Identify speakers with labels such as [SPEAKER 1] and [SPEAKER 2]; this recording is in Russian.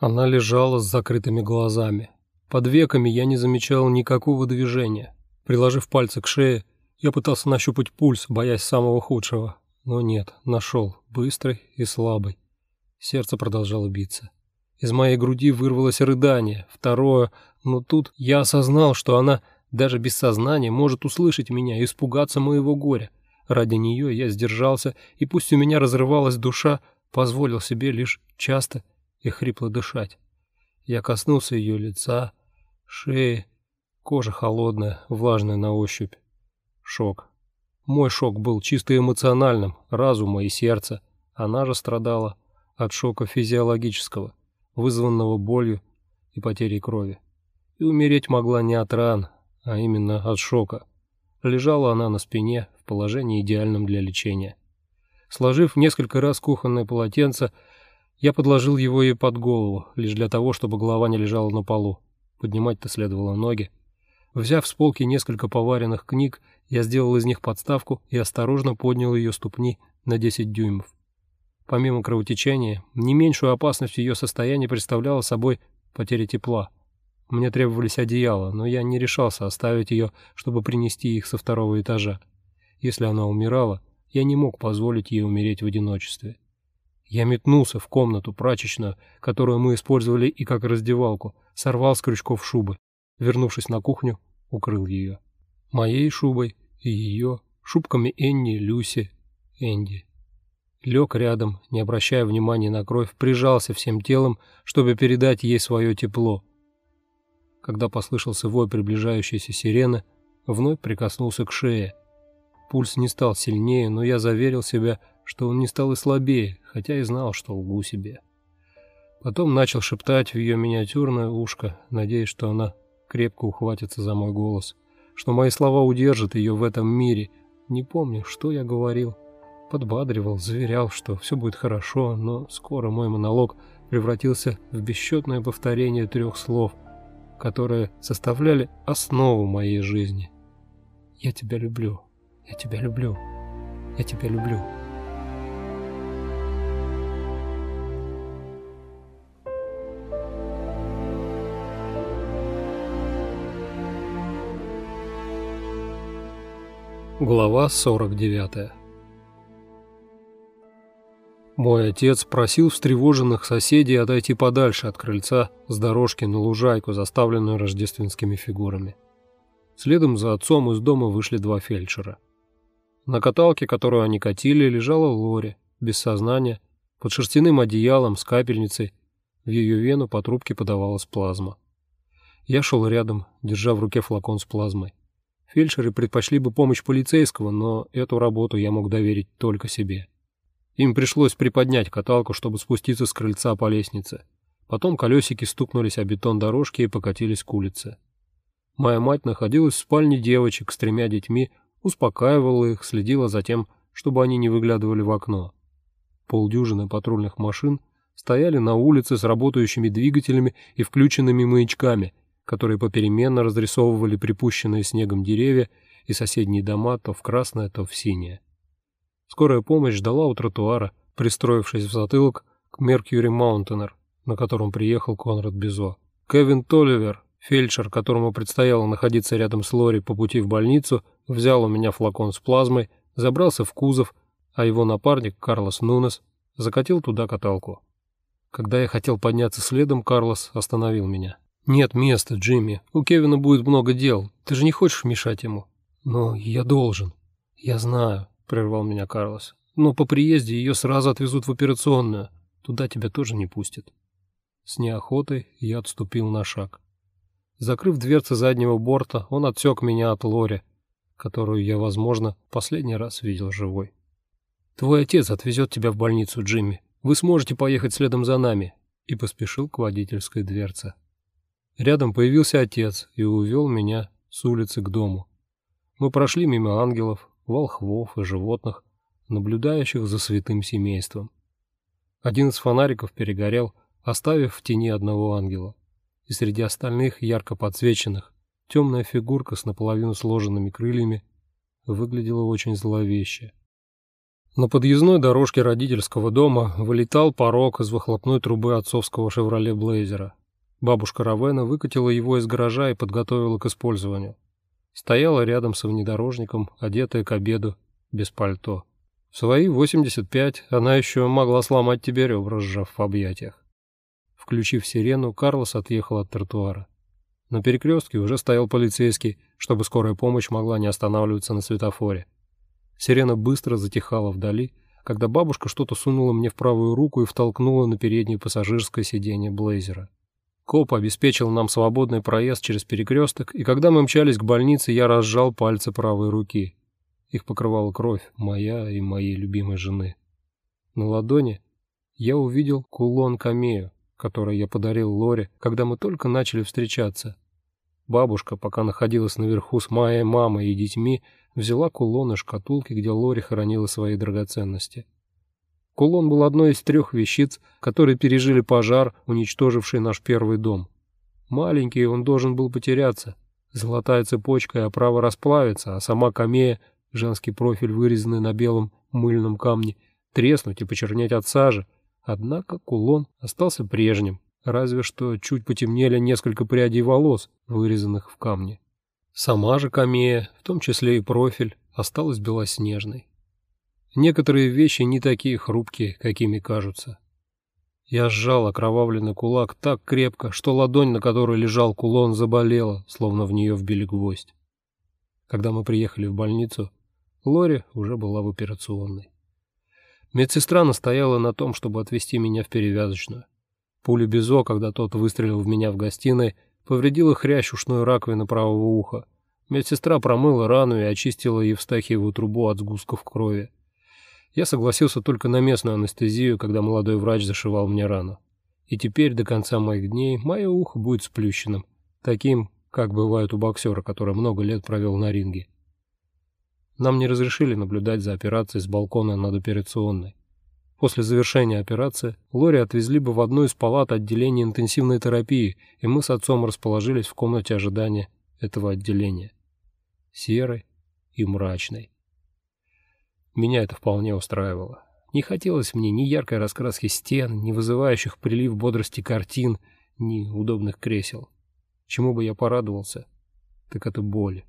[SPEAKER 1] Она лежала с закрытыми глазами. Под веками я не замечал никакого движения. Приложив пальцы к шее, я пытался нащупать пульс, боясь самого худшего. Но нет, нашел, быстрый и слабый. Сердце продолжало биться. Из моей груди вырвалось рыдание, второе, но тут я осознал, что она даже без сознания может услышать меня и испугаться моего горя. Ради нее я сдержался, и пусть у меня разрывалась душа, позволил себе лишь часто и хрипло дышать. Я коснулся ее лица, шеи, кожа холодная, влажная на ощупь. Шок. Мой шок был чисто эмоциональным, разума и сердца. Она же страдала от шока физиологического, вызванного болью и потерей крови. И умереть могла не от ран, а именно от шока. Лежала она на спине в положении идеальном для лечения. Сложив несколько раз кухонное полотенце, я подложил его ей под голову, лишь для того, чтобы голова не лежала на полу. Поднимать-то следовало ноги. Взяв с полки несколько поваренных книг, я сделал из них подставку и осторожно поднял ее ступни на 10 дюймов. Помимо кровотечения, не меньшую опасность ее состоянии представляла собой потеря тепла. Мне требовались одеяла, но я не решался оставить ее, чтобы принести их со второго этажа. Если она умирала, я не мог позволить ей умереть в одиночестве. Я метнулся в комнату прачечную, которую мы использовали и как раздевалку, сорвал с крючков шубы. Вернувшись на кухню, укрыл ее. Моей шубой и ее, шубками Энни, Люси, Энди. Лег рядом, не обращая внимания на кровь, прижался всем телом, чтобы передать ей свое тепло. Когда послышался вой приближающейся сирены, вновь прикоснулся к шее. Пульс не стал сильнее, но я заверил себя, что он не стал и слабее, хотя и знал, что лгу себе. Потом начал шептать в ее миниатюрное ушко, надеясь, что она крепко ухватится за мой голос, что мои слова удержат ее в этом мире. Не помню, что я говорил. Подбадривал, заверял, что все будет хорошо, но скоро мой монолог превратился в бесчетное повторение трех слов, которые составляли основу моей жизни. «Я тебя люблю, я тебя люблю, я тебя люблю». Глава 49 Мой отец просил встревоженных соседей отойти подальше от крыльца с дорожки на лужайку, заставленную рождественскими фигурами. Следом за отцом из дома вышли два фельдшера. На каталке, которую они катили, лежала Лори, без сознания, под шерстяным одеялом с капельницей. В ее вену по трубке подавалась плазма. Я шел рядом, держа в руке флакон с плазмой. Фельдшеры предпочли бы помощь полицейского, но эту работу я мог доверить только себе. Им пришлось приподнять каталку, чтобы спуститься с крыльца по лестнице. Потом колесики стукнулись о бетон дорожки и покатились к улице. Моя мать находилась в спальне девочек с тремя детьми, успокаивала их, следила за тем, чтобы они не выглядывали в окно. Полдюжины патрульных машин стояли на улице с работающими двигателями и включенными маячками, которые попеременно разрисовывали припущенные снегом деревья и соседние дома то в красное, то в синее. Скорая помощь ждала у тротуара, пристроившись в затылок к Меркьюри Маунтенер, на котором приехал Конрад Бизо. Кевин Толивер, фельдшер, которому предстояло находиться рядом с Лори по пути в больницу, взял у меня флакон с плазмой, забрался в кузов, а его напарник, Карлос Нунес, закатил туда каталку. Когда я хотел подняться следом, Карлос остановил меня. «Нет места, Джимми. У Кевина будет много дел. Ты же не хочешь мешать ему?» «Но я должен». «Я знаю», — прервал меня Карлос. «Но по приезде ее сразу отвезут в операционную. Туда тебя тоже не пустят». С неохотой я отступил на шаг. Закрыв дверцы заднего борта, он отсек меня от Лори, которую я, возможно, последний раз видел живой. «Твой отец отвезет тебя в больницу, Джимми. Вы сможете поехать следом за нами», и поспешил к водительской дверце. Рядом появился отец и увел меня с улицы к дому. Мы прошли мимо ангелов, волхвов и животных, наблюдающих за святым семейством. Один из фонариков перегорел, оставив в тени одного ангела. И среди остальных ярко подсвеченных темная фигурка с наполовину сложенными крыльями выглядела очень зловеще. На подъездной дорожке родительского дома вылетал порог из выхлопной трубы отцовского «Шевроле Блейзера». Бабушка Равена выкатила его из гаража и подготовила к использованию. Стояла рядом со внедорожником, одетая к обеду, без пальто. В свои 85 она еще могла сломать тебе ребра, сжав в объятиях. Включив сирену, Карлос отъехал от тротуара. На перекрестке уже стоял полицейский, чтобы скорая помощь могла не останавливаться на светофоре. Сирена быстро затихала вдали, когда бабушка что-то сунула мне в правую руку и втолкнула на переднее пассажирское сиденье Блейзера. Коп обеспечил нам свободный проезд через перекресток, и когда мы мчались к больнице, я разжал пальцы правой руки. Их покрывала кровь, моя и моей любимой жены. На ладони я увидел кулон камею, который я подарил Лоре, когда мы только начали встречаться. Бабушка, пока находилась наверху с моей мамой и детьми, взяла кулон из шкатулки, где Лори хранила свои драгоценности. Кулон был одной из трех вещиц, которые пережили пожар, уничтоживший наш первый дом. Маленький он должен был потеряться. Золотая цепочка и оправа расплавиться, а сама камея, женский профиль, вырезанный на белом мыльном камне, треснуть и почернеть от сажи. Однако кулон остался прежним, разве что чуть потемнели несколько прядей волос, вырезанных в камне. Сама же камея, в том числе и профиль, осталась белоснежной. Некоторые вещи не такие хрупкие, какими кажутся. Я сжал окровавленный кулак так крепко, что ладонь, на которой лежал кулон, заболела, словно в нее вбили гвоздь. Когда мы приехали в больницу, Лори уже была в операционной. Медсестра настояла на том, чтобы отвезти меня в перевязочную. Пуля Безо, когда тот выстрелил в меня в гостиной, повредила хрящ ушной раковины правого уха. Медсестра промыла рану и очистила Евстахиеву трубу от сгустков крови. Я согласился только на местную анестезию, когда молодой врач зашивал мне рану. И теперь до конца моих дней мое ухо будет сплющенным, таким, как бывает у боксера, который много лет провел на ринге. Нам не разрешили наблюдать за операцией с балкона над операционной. После завершения операции Лори отвезли бы в одну из палат отделения интенсивной терапии, и мы с отцом расположились в комнате ожидания этого отделения. Серой и мрачной. Меня это вполне устраивало. Не хотелось мне ни яркой раскраски стен, ни вызывающих прилив бодрости картин, ни удобных кресел. Чему бы я порадовался, так это боль.